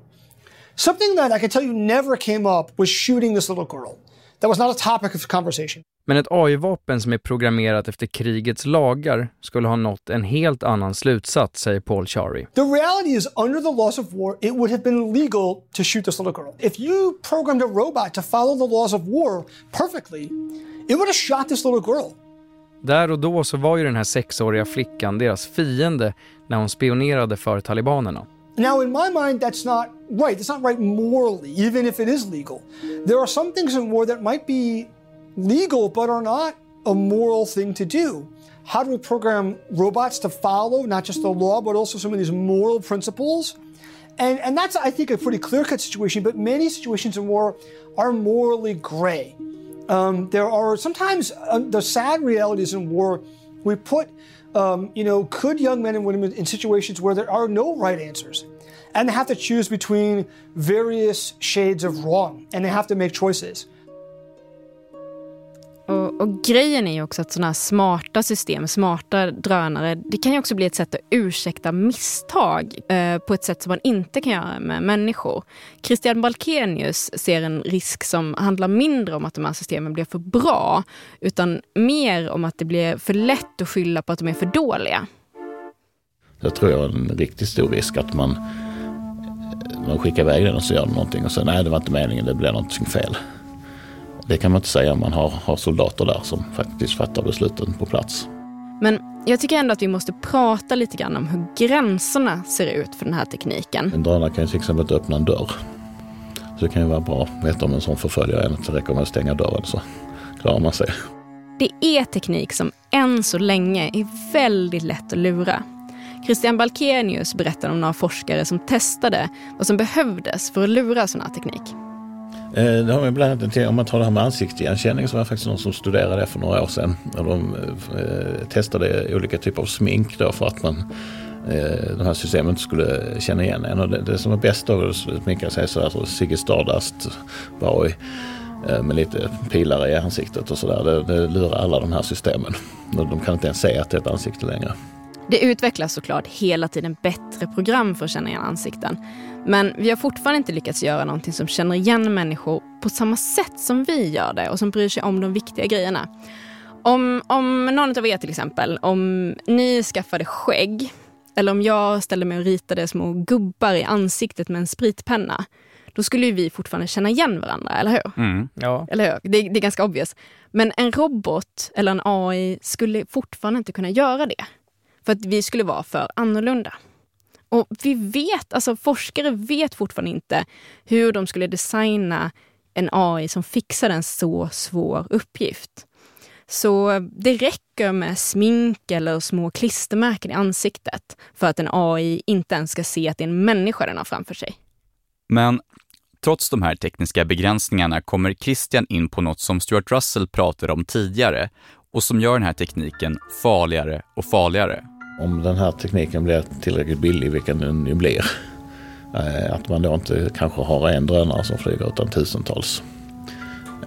Something that I can tell you never came up was shooting this little girl. That was not a topic of conversation. Men ett AI-vapen som är programmerat efter krigets lagar skulle ha nått en helt annan slutsats, säger Paul Shari. The reality is, under the laws of war, it would have been legal to shoot this little girl. If you programmed a robot to follow the laws of war perfectly, it would have shot this little girl. Där och då så var ju den här sexåriga flickan deras fiende när hon spionerade för talibanerna. Now, in my mind, that's not right. It's not right morally, even if it is legal. There are some things in war that might be legal but are not a moral thing to do. How do we program robots to follow not just the law but also some of these moral principles? And, and that's, I think, a pretty clear cut situation, but many situations in war are morally gray. Um, there are sometimes uh, the sad realities in war. We put, um, you know, good young men and women in situations where there are no right answers. And they have to choose between various shades of wrong, and they have to make choices. Och Och grejen är ju också att sådana här smarta system, smarta drönare, det kan ju också bli ett sätt att ursäkta misstag eh, på ett sätt som man inte kan göra med människor. Christian Balkenius ser en risk som handlar mindre om att de här systemen blir för bra, utan mer om att det blir för lätt att skylla på att de är för dåliga. Jag tror jag är en riktigt stor risk att man, man skickar iväg den och så gör den någonting och sen nej det var inte meningen, det blev någonting fel. Det kan man inte säga om man har, har soldater där som faktiskt fattar besluten på plats. Men jag tycker ändå att vi måste prata lite grann om hur gränserna ser ut för den här tekniken. En drönare kan ju till exempel inte öppna en dörr. Så det kan ju vara bra att veta om en sån förföljer en. Det räcker med att stänga dörren så klarar man sig. Det är teknik som än så länge är väldigt lätt att lura. Christian Balkenius berättar om några forskare som testade vad som behövdes för att lura sån här teknik. Eh, det har man bland annat om man tar det här med ansiktsigenkänning så var det faktiskt någon som studerade det för några år sedan. Och de eh, testade olika typer av smink då för att man eh, de här systemen inte skulle känna igen en. Och det, det som var bäst då att sminka sig så att Ziggy Stardust var i, eh, med lite pilar i ansiktet och sådär. Det, det lurar alla de här systemen. De kan inte ens se att det är ett ansikte längre. Det utvecklas såklart hela tiden bättre program för att känna igen ansikten. Men vi har fortfarande inte lyckats göra någonting som känner igen människor på samma sätt som vi gör det och som bryr sig om de viktiga grejerna. Om, om någon av er till exempel, om ni skaffade skägg eller om jag ställde mig och ritade små gubbar i ansiktet med en spritpenna då skulle vi fortfarande känna igen varandra, eller hur? Mm, ja. Eller hur? Det, det är ganska obvious. Men en robot eller en AI skulle fortfarande inte kunna göra det. För att vi skulle vara för annorlunda. Och vi vet, alltså forskare vet fortfarande inte hur de skulle designa en AI som fixar en så svår uppgift. Så det räcker med smink eller små klistermärken i ansiktet för att en AI inte ens ska se att det är en människa den har framför sig. Men trots de här tekniska begränsningarna kommer Christian in på något som Stuart Russell pratade om tidigare och som gör den här tekniken farligare och farligare om den här tekniken blir tillräckligt billig, vilken den ju blir, eh, att man då inte kanske har en drönare som flyger utan tusentals.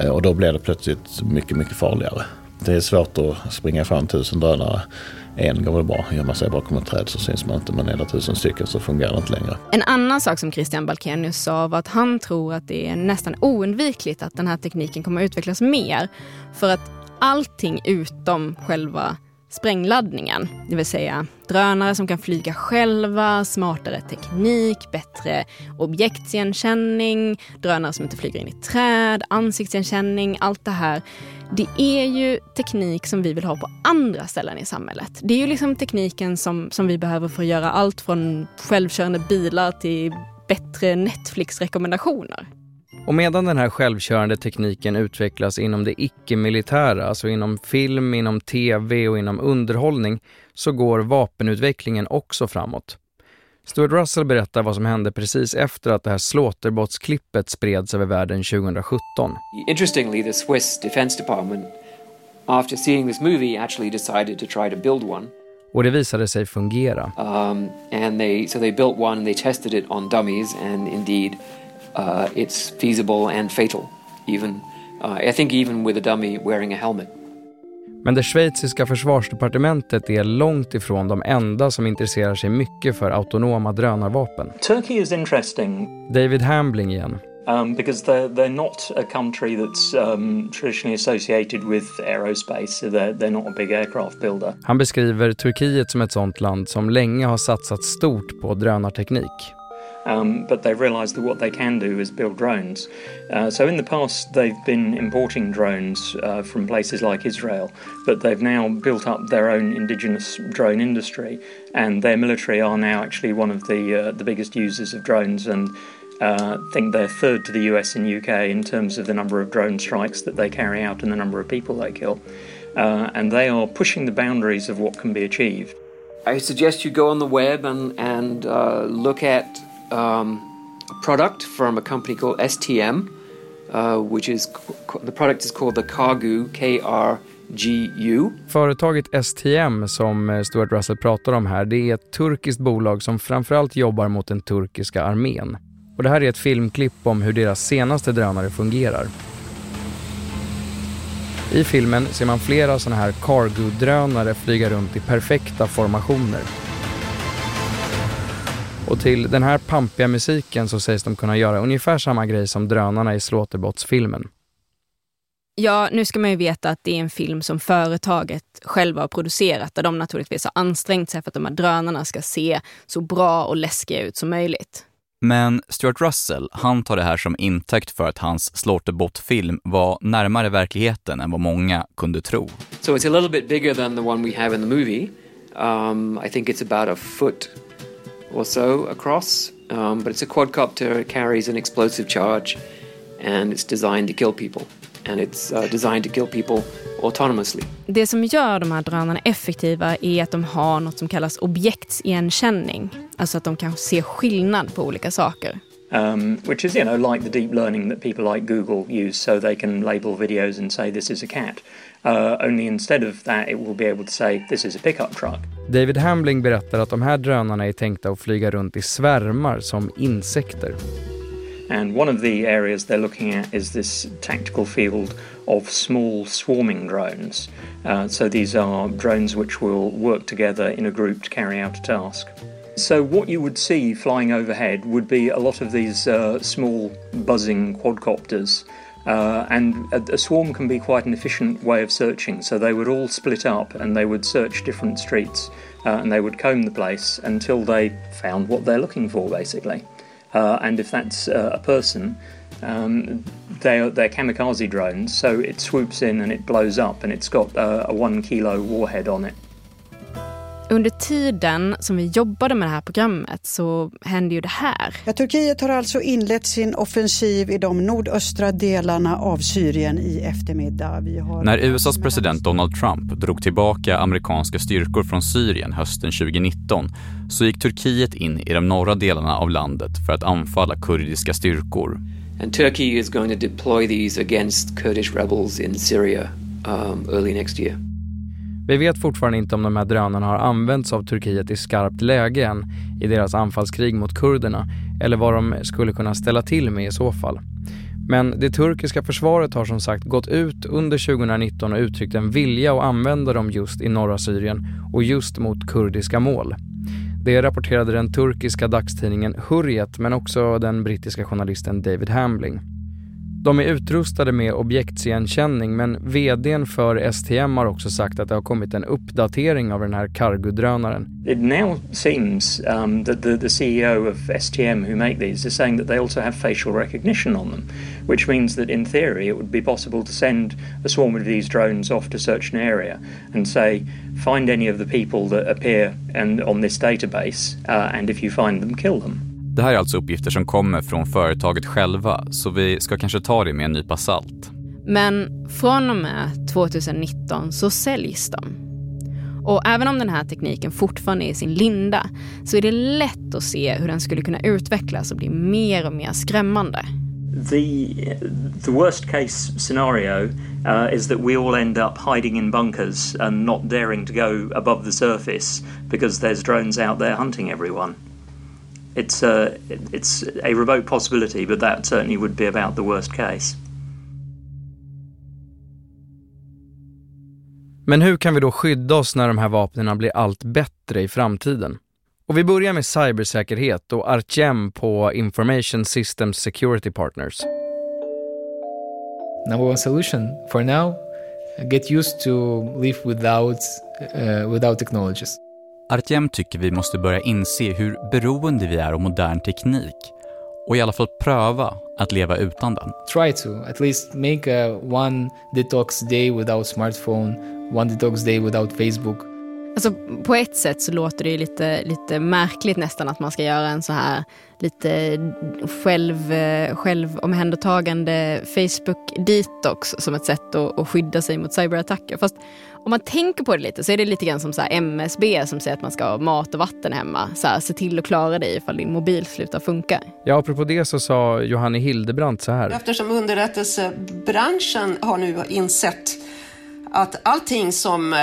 Eh, och då blir det plötsligt mycket, mycket farligare. Det är svårt att springa fram tusen drönare. En går väl bra, gör man sig bakom ett träd så syns man inte, men är det tusen stycken så fungerar det inte längre. En annan sak som Christian Balkenius sa var att han tror att det är nästan oundvikligt att den här tekniken kommer att utvecklas mer. För att allting utom själva sprängladdningen, det vill säga drönare som kan flyga själva, smartare teknik, bättre objektsigenkänning, drönare som inte flyger in i träd, ansiktsigenkänning, allt det här. Det är ju teknik som vi vill ha på andra ställen i samhället. Det är ju liksom tekniken som, som vi behöver för att göra allt från självkörande bilar till bättre Netflix-rekommendationer. Och medan den här självkörande tekniken utvecklas inom det icke-militära, alltså inom film, inom tv och inom underhållning, så går vapenutvecklingen också framåt. Stuart Russell berättar vad som hände precis efter att det här Slaughterbots-klippet spreds över världen 2017. Interestingly, the Swiss Defense Department, after seeing this movie, actually decided to try to build one. Och det visade sig fungera. Um, and they, so they built one they tested it on dummies and indeed uh, it's feasible and fatal. Even, uh, I think even with a dummy wearing a helmet. Men det schweiziska försvarsdepartementet är långt ifrån de enda som intresserar sig mycket för autonoma drönarvapen. Turkey is interesting. David Hambling igen. Um, because they're, they're not a country that's um, traditionally associated with aerospace. They're, they're not a big aircraft builder. Han beskriver Turkiet som ett sånt land som länge har satsat stort på drönarteknik. Um, but they've realised that what they can do is build drones. Uh, so in the past, they've been importing drones uh, from places like Israel, but they've now built up their own indigenous drone industry, and their military are now actually one of the uh, the biggest users of drones, and uh, think they're third to the US and UK in terms of the number of drone strikes that they carry out and the number of people they kill, uh, and they are pushing the boundaries of what can be achieved. I suggest you go on the web and and uh, look at um, a product from a company called STM, uh, which is the product is called the Kagu KRGU. Företaget STM som eh, Stuart Russell pratar om här, det är ett turkiskt bolag som framförallt jobbar mot den turkiska armén. Och det här är ett filmklipp om hur deras senaste drönare fungerar. I filmen ser man flera sådana här cargo-drönare flyga runt i perfekta formationer. Och till den här pampiga musiken så sägs de kunna göra ungefär samma grej som drönarna i Slaughterbots-filmen. Ja, nu ska man ju veta att det är en film som företaget själva har producerat där de naturligtvis har ansträngt sig för att de här drönarna ska se så bra och läskiga ut som möjligt. Men Stuart Russell, han tar det här som intäkt för att hans Slaughterbout-film var närmare verkligheten än vad många kunde tro. So it's a little bit bigger than the one we have in the movie. Um, I think it's about a foot or so across, um, but it's a quadcopter, it carries an explosive charge, and it's designed to kill people. And it's uh, designed to kill people autonomously. Det som gör de här drönarna effektiva är att de har något som kallas objektsigenkänning. Alltså att de kan se skillnad på olika saker. Um, which is, you know, like the deep learning that people like Google use so they can label videos and say this is a cat. Uh, only instead of that it will be able to say this is a pickup truck. David Hambling berättar att de här drönarna är tänkta att flyga runt i svärmar som insekter. And one of the areas they're looking at is this tactical field of small swarming drones. Uh, so these are drones which will work together in a group to carry out a task. So what you would see flying overhead would be a lot of these uh, small buzzing quadcopters. Uh, and a, a, swarm can be quite an efficient way of searching. So they would all split up and they would search different streets uh, and they would comb the place until they found what they're looking for, basically. Uh, and if that's uh, a person, um, they're, they're kamikaze drones, so it swoops in and it blows up, and it's got uh, a one kilo warhead on it. Under tiden som vi jobbade med det här programmet så hände ju det här. Ja, Turkiet har alltså inlett sin offensiv i de nordöstra delarna av Syrien i eftermiddag. Har... När USAs president Donald Trump drog tillbaka amerikanska styrkor från Syrien hösten 2019 så gick Turkiet in i de norra delarna av landet för att anfalla kurdiska styrkor. And Turkey is going to deploy these against Kurdish rebels in Syria um, early next year. Vi vet fortfarande inte om de här drönarna har använts av Turkiet i skarpt läge än i deras anfallskrig mot kurderna eller vad de skulle kunna ställa till med i så fall. Men det turkiska försvaret har som sagt gått ut under 2019 och uttryckt en vilja att använda dem just i norra Syrien och just mot kurdiska mål. Det rapporterade den turkiska dagstidningen Hurriyet men också den brittiska journalisten David Hambling. De är utrustade med objektsigenkänning men VDn för STM har också sagt att det har kommit en uppdatering av den här cargodrönaren. It now seems um, that the, the CEO of STM who make these is saying that they also have facial recognition on them, which means that in theory it would be possible to send a swarm of these drones off to search an area and say, find any of the people that appear and, on this database uh, and if you find them, kill them. Det här är alltså uppgifter som kommer från företaget själva, så vi ska kanske ta det med en nypa salt. Men från och med 2019 så säljs de. Och även om den här tekniken fortfarande är i sin linda så är det lätt att se hur den skulle kunna utvecklas och bli mer och mer skrämmande. The, the worst case scenario uh, is that we all end up hiding in bunkers and not daring to go above the surface because there's drones out there hunting everyone. It's a it's a remote possibility, but that certainly would be about the worst case. Men hur kan vi då skydda oss när de här vapnen blir allt bättre i framtiden? Och vi börjar med cybersäkerhet och Artjem på Information Systems Security Partners. Number one solution for now, get used to live without, uh, without technologies. Artjem tycker vi måste börja inse hur beroende vi är av modern teknik och i alla fall pröva att leva utan den. Try to at least make a one detox day without smartphone, one detox day without Facebook. Alltså, på ett sätt så låter det lite, lite märkligt nästan att man ska göra en så här lite själv, självomhändertagande Facebook-detox som ett sätt att, att skydda sig mot cyberattacker. Fast om man tänker på det lite så är det lite grann som så MSB som säger att man ska ha mat och vatten hemma. Så här, se till att klara dig ifall din mobil slutar funka. Ja, apropå det så sa Johanne Hildebrandt så här. Eftersom underrättelsebranschen har nu insett att allting som eh,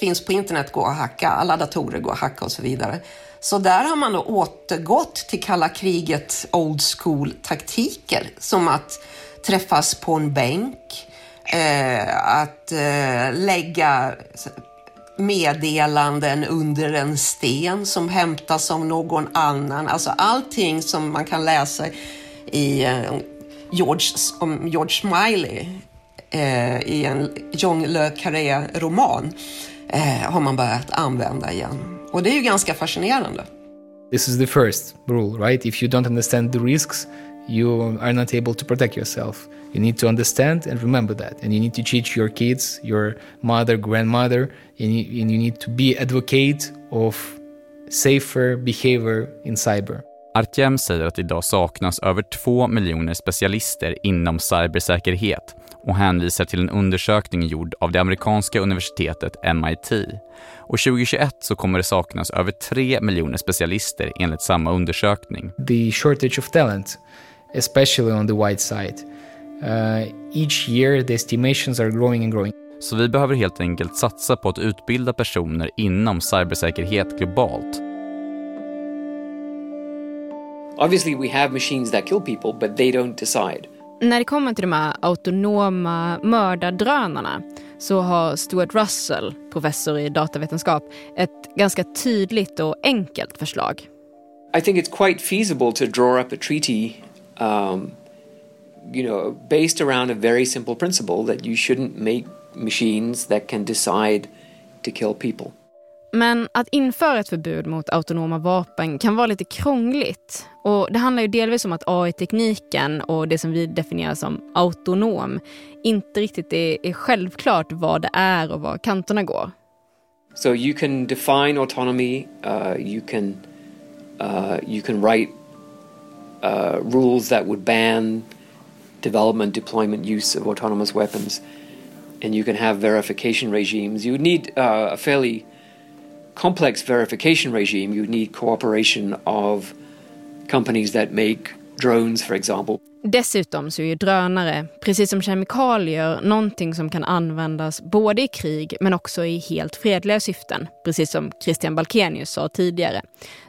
finns på internet går att hacka, alla datorer går att hacka och så vidare. Så där har man då återgått till kalla kriget old school taktiker som att träffas på en bänk, eh, att eh, lägga meddelanden under en sten som hämtas av någon annan. Alltså allting som man kan läsa i eh, George, om George Smiley eh, i en John Le Carré-roman eh, har man börjat använda igen. Och det är ju ganska fascinerande. This is the first rule, right? If you don't understand the risks, you are not able to protect yourself. You need to understand and remember that. And you need to teach your kids, your mother, grandmother, and you, and you need to be advocate of safer behavior in cyber. Artjem säger att idag saknas över två miljoner specialister inom cybersäkerhet och hänvisar till en undersökning gjord av det amerikanska universitetet MIT. Och 2021 så kommer det saknas över tre miljoner specialister enligt samma undersökning. The shortage of talent, especially on the white side. Uh, each year the estimations are growing and growing. Så vi behöver helt enkelt satsa på att utbilda personer inom cybersäkerhet globalt. Obviously, we have machines that kill people, but they don't decide. När det kommer till de här autonoma mördardrönarna så har Stuart Russell, professor i datavetenskap, ett ganska tydligt och enkelt förslag. I think it's quite feasible to draw up a treaty um, you know, based around a very simple principle that you shouldn't make machines that can decide to kill people. Men att införa ett förbud mot autonoma vapen kan vara lite krångligt. Och Det handlar ju delvis om att AI-tekniken och det som vi definierar som autonom inte riktigt är, är självklart vad det är och var kanterna går. So you can define autonomy, uh, you can uh, you can write uh, rules that would ban development, deployment, use of autonomous weapons, and you can have verification regimes. You would need uh, a fairly complex verification regime. You need cooperation of companies that make drones, for example. Dessutom så är ju drönare, precis som kemikalier, någonting som kan användas både i krig men också i helt fredliga syften, precis som Christian Balkenius sa tidigare.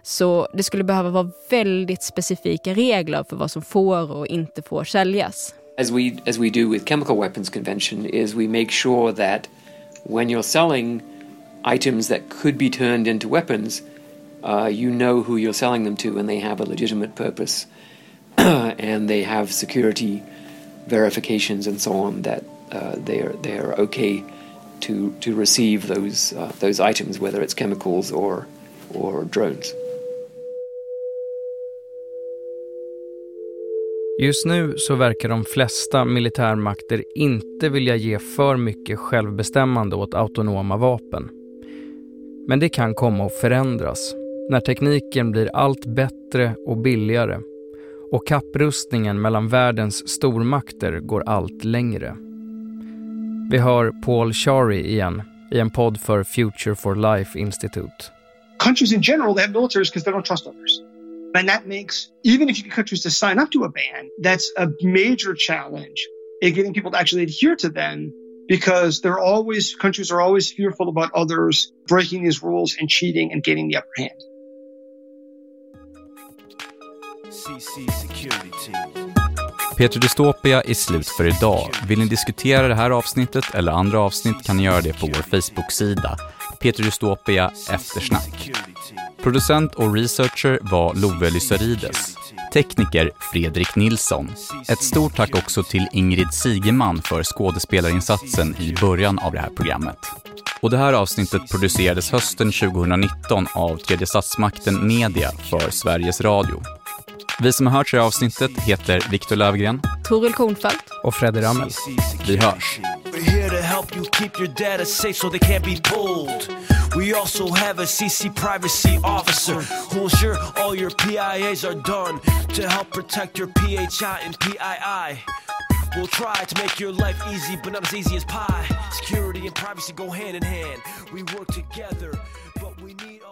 Så det skulle behöva vara väldigt specifika regler för vad som får och inte får säljas. As we, as we do with chemical weapons convention is we make sure that when you're selling items that could be turned into weapons, uh, you know who you're selling them to and they have a legitimate purpose. and they have security verifications and so on that uh, they are they are okay to to receive those uh, those items, whether it's chemicals or or drones. Just nu så verkar de flesta militärmakter inte vilja ge för mycket självbestämmande åt autonoma vapen. Men det kan komma att förändras när tekniken blir allt bättre och billigare och kapprustningen mellan världens stormakter går allt längre. Vi hör Paul Shari igen i en podd för Future for Life Institute. Countries in general they have militaries because they don't trust others. And that makes, even if you get countries to sign up to a ban, that's a major challenge in getting people to actually adhere to them because they're always, countries are always fearful about others breaking these rules and cheating and getting the upper hand. Peter Dystopia är slut för idag. Vill ni diskutera det här avsnittet eller andra avsnitt kan ni göra det på vår Facebook-sida. Peter Dystopia Eftersnack. Producent och researcher var Love Lysarides. Tekniker Fredrik Nilsson. Ett stort tack också till Ingrid Sigeman för skådespelarinsatsen i början av det här programmet. Och det här avsnittet producerades hösten 2019 av tredje statsmakten Media för Sveriges Radio. Vi som har hört det här avsnittet heter Viktor Lövgren, Toril Kornfeldt och Freddy Rammel. Vi hörs! Help you keep your data safe so they can't be pulled. We also have a CC privacy officer who'll ensure all your PIAs are done to help protect your PHI and PII. We'll try to make your life easy, but not as easy as pie. Security and privacy go hand in hand. We work together, but we need